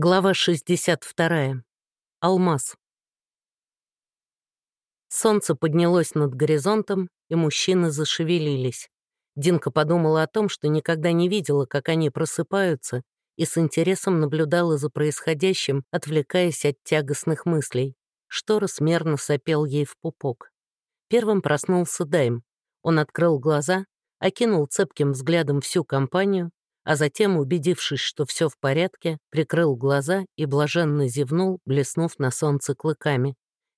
Глава 62. Алмаз. Солнце поднялось над горизонтом, и мужчины зашевелились. Динка подумала о том, что никогда не видела, как они просыпаются, и с интересом наблюдала за происходящим, отвлекаясь от тягостных мыслей. Штора смерно сопел ей в пупок. Первым проснулся Дайм. Он открыл глаза, окинул цепким взглядом всю компанию, а затем, убедившись, что все в порядке, прикрыл глаза и блаженно зевнул, блеснув на солнце клыками.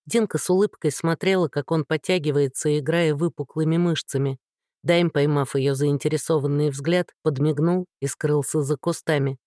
Динка с улыбкой смотрела, как он подтягивается, играя выпуклыми мышцами. Дайм, поймав ее заинтересованный взгляд, подмигнул и скрылся за кустами.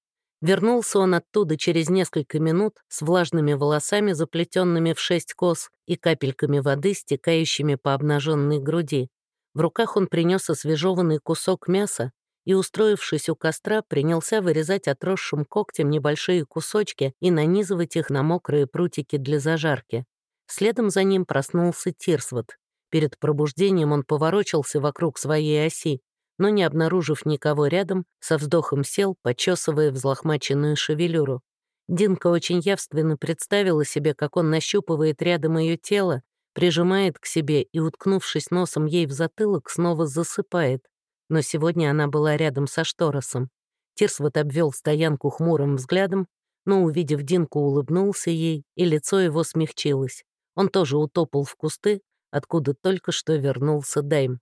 Вернулся он оттуда через несколько минут с влажными волосами, заплетенными в шесть кос, и капельками воды, стекающими по обнаженной груди. В руках он принес освежеванный кусок мяса, и, устроившись у костра, принялся вырезать отросшим когтем небольшие кусочки и нанизывать их на мокрые прутики для зажарки. Следом за ним проснулся Тирсвот. Перед пробуждением он поворочился вокруг своей оси, но, не обнаружив никого рядом, со вздохом сел, почесывая взлохмаченную шевелюру. Динка очень явственно представила себе, как он нащупывает рядом ее тело, прижимает к себе и, уткнувшись носом ей в затылок, снова засыпает но сегодня она была рядом со Шторосом. Тирсвот обвел стоянку хмурым взглядом, но, увидев Динку, улыбнулся ей, и лицо его смягчилось. Он тоже утопал в кусты, откуда только что вернулся Дайм.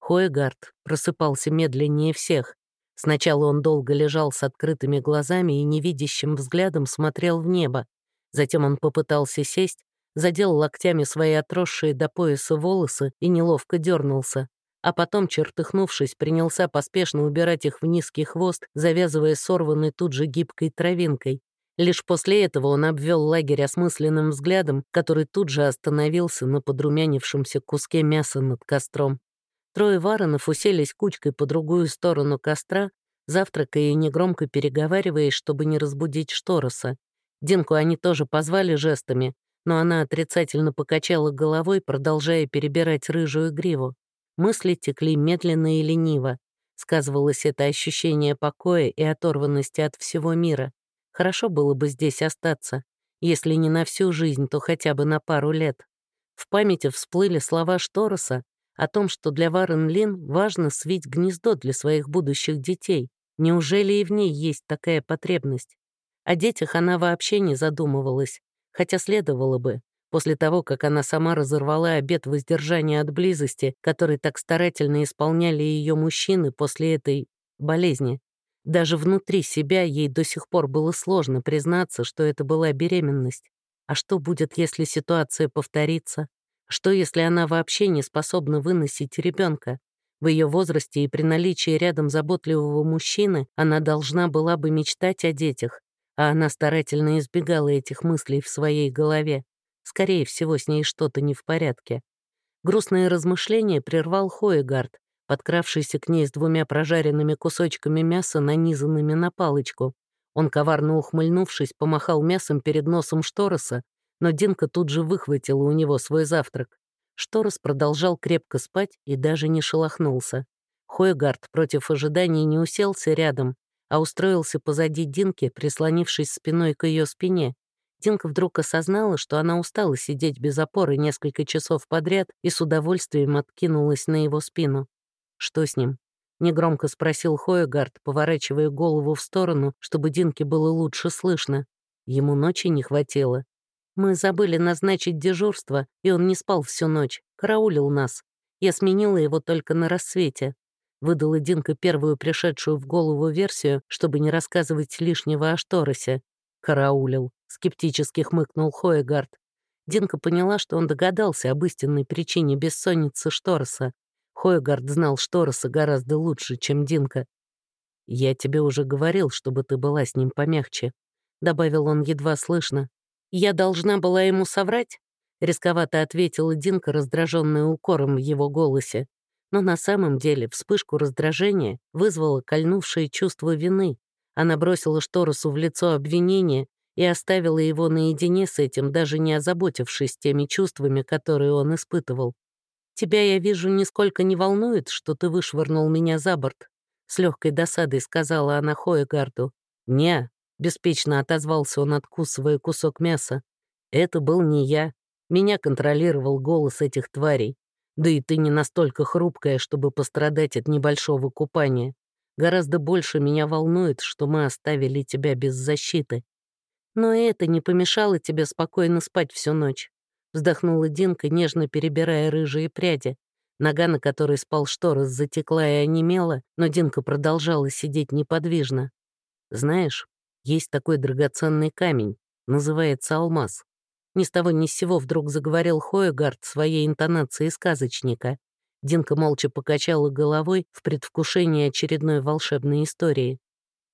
Хоегард просыпался медленнее всех. Сначала он долго лежал с открытыми глазами и невидящим взглядом смотрел в небо. Затем он попытался сесть, задел локтями свои отросшие до пояса волосы и неловко дернулся а потом, чертыхнувшись, принялся поспешно убирать их в низкий хвост, завязывая сорванной тут же гибкой травинкой. Лишь после этого он обвел лагерь осмысленным взглядом, который тут же остановился на подрумянившемся куске мяса над костром. Трое варонов уселись кучкой по другую сторону костра, завтракая и негромко переговариваясь, чтобы не разбудить Штороса. Динку они тоже позвали жестами, но она отрицательно покачала головой, продолжая перебирать рыжую гриву. Мысли текли медленно и лениво. Сказывалось это ощущение покоя и оторванности от всего мира. Хорошо было бы здесь остаться. Если не на всю жизнь, то хотя бы на пару лет. В памяти всплыли слова Штороса о том, что для Варен Лин важно свить гнездо для своих будущих детей. Неужели и в ней есть такая потребность? О детях она вообще не задумывалась, хотя следовало бы, после того, как она сама разорвала обет воздержания от близости, который так старательно исполняли ее мужчины после этой болезни. Даже внутри себя ей до сих пор было сложно признаться, что это была беременность. А что будет, если ситуация повторится? Что, если она вообще не способна выносить ребенка? В ее возрасте и при наличии рядом заботливого мужчины она должна была бы мечтать о детях, а она старательно избегала этих мыслей в своей голове. Скорее всего, с ней что-то не в порядке. Грустные размышления прервал Хоегард, подкравшийся к ней с двумя прожаренными кусочками мяса, нанизанными на палочку. Он, коварно ухмыльнувшись, помахал мясом перед носом Штороса, но Динка тут же выхватила у него свой завтрак. Шторос продолжал крепко спать и даже не шелохнулся. Хойгард против ожиданий не уселся рядом, а устроился позади Динки, прислонившись спиной к ее спине, Тинка вдруг осознала, что она устала сидеть без опоры несколько часов подряд и с удовольствием откинулась на его спину. «Что с ним?» — негромко спросил Хоегард, поворачивая голову в сторону, чтобы Динке было лучше слышно. Ему ночи не хватило. «Мы забыли назначить дежурство, и он не спал всю ночь, караулил нас. Я сменила его только на рассвете». Выдала Динка первую пришедшую в голову версию, чтобы не рассказывать лишнего о Шторосе. «Караулил», — скептически хмыкнул Хоегард. Динка поняла, что он догадался об истинной причине бессонницы Штороса. Хоегард знал Штороса гораздо лучше, чем Динка. «Я тебе уже говорил, чтобы ты была с ним помягче», — добавил он едва слышно. «Я должна была ему соврать?» — рисковато ответила Динка, раздраженная укором в его голосе. Но на самом деле вспышку раздражения вызвало кольнувшее чувство вины, она бросила Шторосу в лицо обвинения и оставила его наедине с этим, даже не озаботившись теми чувствами, которые он испытывал. «Тебя, я вижу, нисколько не волнует, что ты вышвырнул меня за борт», — с легкой досадой сказала она Хоегарду. «Не», — беспечно отозвался он, откусывая кусок мяса. «Это был не я. Меня контролировал голос этих тварей. Да и ты не настолько хрупкая, чтобы пострадать от небольшого купания. Гораздо больше меня волнует, что мы оставили тебя без защиты. Но это не помешало тебе спокойно спать всю ночь. Вздохнула Динка, нежно перебирая рыжие пряди. Нога, на которой спал Шторос, затекла и онемела, но Динка продолжала сидеть неподвижно. «Знаешь, есть такой драгоценный камень, называется алмаз. Ни с того ни с сего вдруг заговорил Хоегард своей интонацией сказочника. Динка молча покачала головой в предвкушении очередной волшебной истории.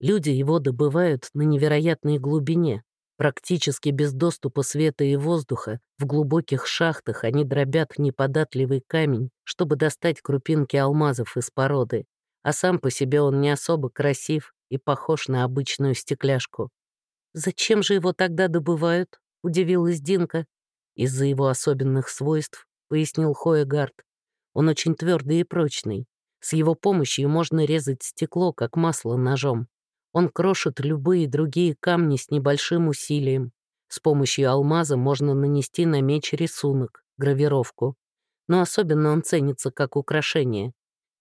Люди его добывают на невероятной глубине. Практически без доступа света и воздуха, в глубоких шахтах они дробят неподатливый камень, чтобы достать крупинки алмазов из породы, а сам по себе он не особо красив и похож на обычную стекляшку. «Зачем же его тогда добывают?» — удивилась Динка. «Из-за его особенных свойств», — пояснил Хоегард. «Он очень твердый и прочный. С его помощью можно резать стекло, как масло ножом. Он крошит любые другие камни с небольшим усилием. С помощью алмаза можно нанести на меч рисунок, гравировку. Но особенно он ценится как украшение.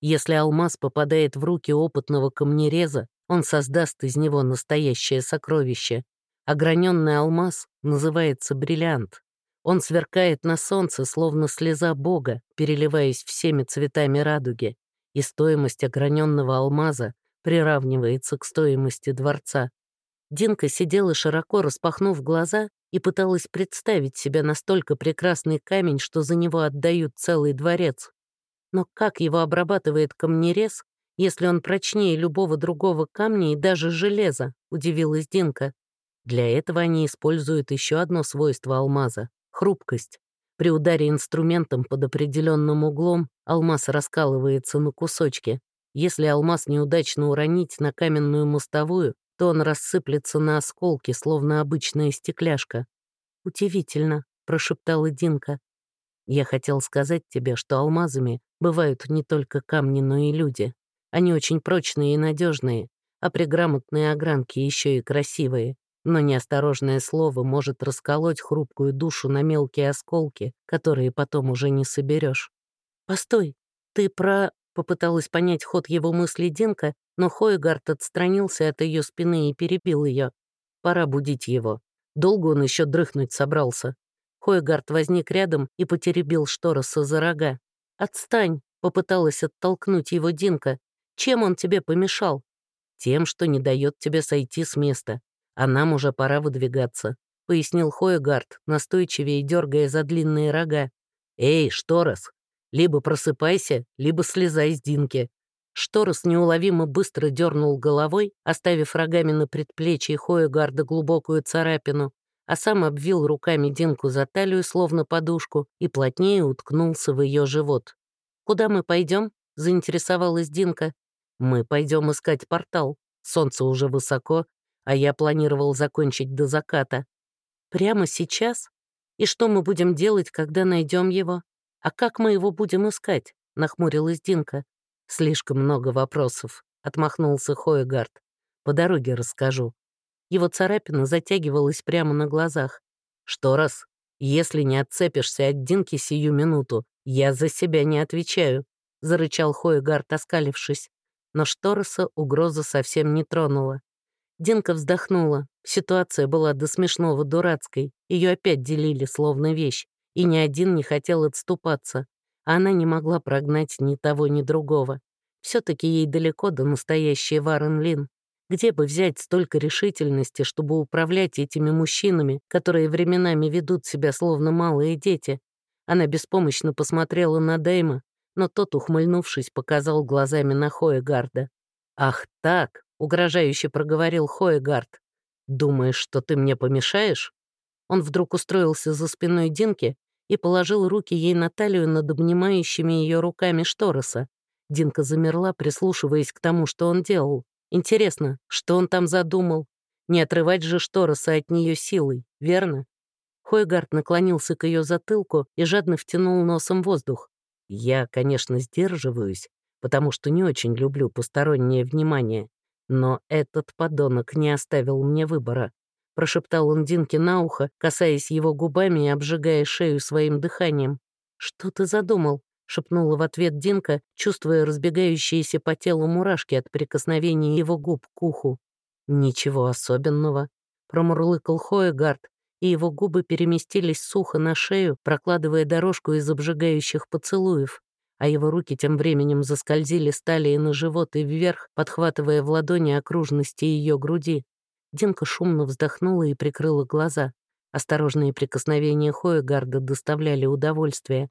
Если алмаз попадает в руки опытного камнереза, он создаст из него настоящее сокровище. Ограненный алмаз называется бриллиант. Он сверкает на солнце, словно слеза Бога, переливаясь всеми цветами радуги, и стоимость ограненного алмаза приравнивается к стоимости дворца. Динка сидела широко распахнув глаза и пыталась представить себя настолько прекрасный камень, что за него отдают целый дворец. Но как его обрабатывает камнерез, если он прочнее любого другого камня и даже железа, удивилась Динка. Для этого они используют еще одно свойство алмаза — хрупкость. При ударе инструментом под определенным углом алмаз раскалывается на кусочки, если алмаз неудачно уронить на каменную мостовую, то он рассыплется на осколки, словно обычная стекляшка. «Удивительно», — прошептала Динка. «Я хотел сказать тебе, что алмазами бывают не только камни, но и люди. Они очень прочные и надежные, а при грамотной огранке еще и красивые. Но неосторожное слово может расколоть хрупкую душу на мелкие осколки, которые потом уже не соберешь. «Постой, ты про...» Попыталась понять ход его мыслей Динка, но Хойгард отстранился от ее спины и перебил ее. Пора будить его. Долго он еще дрыхнуть собрался. Хойгард возник рядом и потеребил Штороса за рога. «Отстань!» — попыталась оттолкнуть его Динка. «Чем он тебе помешал?» «Тем, что не дает тебе сойти с места. А нам уже пора выдвигаться», — пояснил Хойгард, настойчивее дергая за длинные рога. «Эй, Шторос, либо просыпайся, либо слезай с Динки». Шторос неуловимо быстро дернул головой, оставив рогами на предплечье Хоегарда глубокую царапину, а сам обвил руками Динку за талию, словно подушку, и плотнее уткнулся в ее живот. «Куда мы пойдем?» — заинтересовалась Динка. «Мы пойдем искать портал. Солнце уже высоко, а я планировал закончить до заката. Прямо сейчас? И что мы будем делать, когда найдем его?» «А как мы его будем искать?» — нахмурилась Динка. «Слишком много вопросов», — отмахнулся Хоегард. «По дороге расскажу». Его царапина затягивалась прямо на глазах. «Что раз, если не отцепишься от Динки сию минуту, я за себя не отвечаю», — зарычал Хоегард, оскалившись. Но Штороса угроза совсем не тронула. Динка вздохнула. Ситуация была до смешного дурацкой. Ее опять делили, словно вещь и ни один не хотел отступаться. Она не могла прогнать ни того, ни другого. все таки ей далеко до настоящей Варен Лин. Где бы взять столько решительности, чтобы управлять этими мужчинами, которые временами ведут себя словно малые дети? Она беспомощно посмотрела на Дэйма, но тот, ухмыльнувшись, показал глазами на Хоегарда. «Ах так!» — угрожающе проговорил Хоегард. «Думаешь, что ты мне помешаешь?» Он вдруг устроился за спиной Динки и положил руки ей на талию над обнимающими ее руками Штороса. Динка замерла, прислушиваясь к тому, что он делал. Интересно, что он там задумал? Не отрывать же Штороса от нее силой, верно? Хойгард наклонился к ее затылку и жадно втянул носом воздух. «Я, конечно, сдерживаюсь, потому что не очень люблю постороннее внимание, Но этот подонок не оставил мне выбора. Прошептал он Динке на ухо, касаясь его губами и обжигая шею своим дыханием. «Что ты задумал?» — шепнула в ответ Динка, чувствуя разбегающиеся по телу мурашки от прикосновения его губ к уху. «Ничего особенного», — промурлыкал Хоегард, и его губы переместились сухо на шею, прокладывая дорожку из обжигающих поцелуев, а его руки тем временем заскользили с талии на живот и вверх, подхватывая в ладони окружности ее груди. Динка шумно вздохнула и прикрыла глаза. Осторожные прикосновения Хоегарда доставляли удовольствие.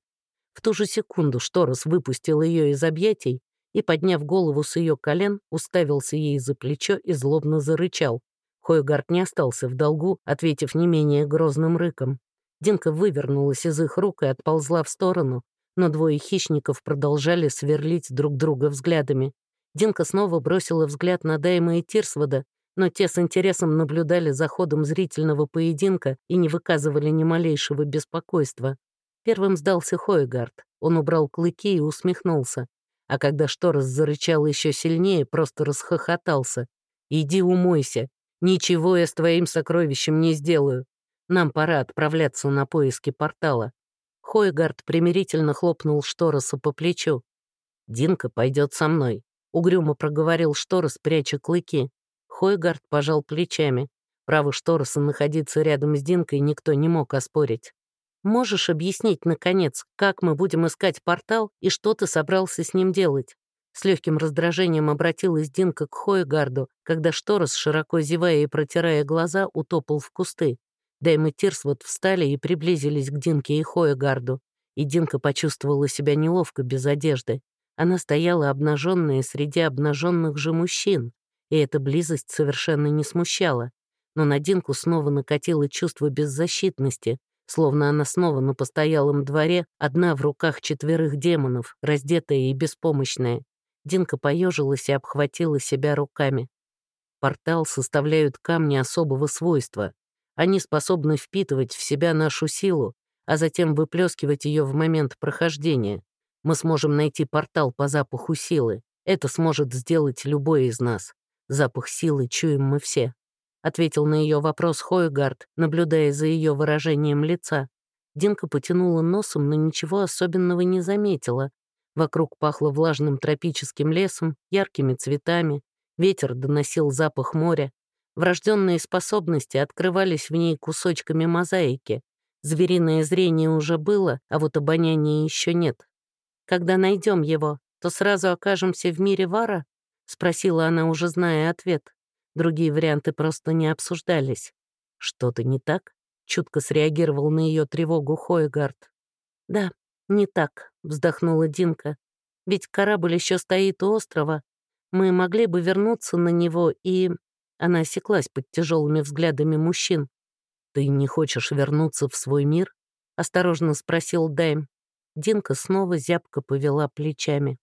В ту же секунду Шторос выпустил ее из объятий и, подняв голову с ее колен, уставился ей за плечо и злобно зарычал. Хойгард не остался в долгу, ответив не менее грозным рыком. Динка вывернулась из их рук и отползла в сторону, но двое хищников продолжали сверлить друг друга взглядами. Динка снова бросила взгляд на Дайма и Тирсвода, но те с интересом наблюдали за ходом зрительного поединка и не выказывали ни малейшего беспокойства. Первым сдался Хойгард. Он убрал клыки и усмехнулся. А когда Шторос зарычал еще сильнее, просто расхохотался. «Иди умойся, Ничего я с твоим сокровищем не сделаю. Нам пора отправляться на поиски портала». Хойгард примирительно хлопнул Штороса по плечу. «Динка пойдет со мной», — угрюмо проговорил Шторос, пряча клыки. Хойгард пожал плечами. Право Штороса находиться рядом с Динкой никто не мог оспорить. «Можешь объяснить, наконец, как мы будем искать портал и что ты собрался с ним делать?» С легким раздражением обратилась Динка к Хойгарду, когда Шторос, широко зевая и протирая глаза, утопал в кусты. Дэйм и Тирсвуд встали и приблизились к Динке и Хойгарду, и Динка почувствовала себя неловко без одежды. Она стояла обнаженная среди обнаженных же мужчин, и эта близость совершенно не смущала. Но на Динку снова накатило чувство беззащитности, словно она снова на постоялом дворе, одна в руках четверых демонов, раздетая и беспомощная. Динка поежилась и обхватила себя руками. Портал составляют камни особого свойства. Они способны впитывать в себя нашу силу, а затем выплескивать ее в момент прохождения. Мы сможем найти портал по запаху силы. Это сможет сделать любой из нас. Запах силы чуем мы все. Ответил на ее вопрос Хойгард, наблюдая за ее выражением лица. Динка потянула носом, но ничего особенного не заметила, Вокруг пахло влажным тропическим лесом, яркими цветами, ветер доносил запах моря. Врожденные способности открывались в ней кусочками мозаики. Звериное зрение уже было, а вот обоняния еще нет. «Когда найдем его, то сразу окажемся в мире Вара?» — спросила она, уже зная ответ. Другие варианты просто не обсуждались. «Что-то не так?» — чутко среагировал на ее тревогу Хойгард. «Да, «Не так», — вздохнула Динка. «Ведь корабль еще стоит у острова. Мы могли бы вернуться на него и...» Она осеклась под тяжелыми взглядами мужчин. «Ты не хочешь вернуться в свой мир?» — осторожно спросил Дайм. Динка снова зябко повела плечами.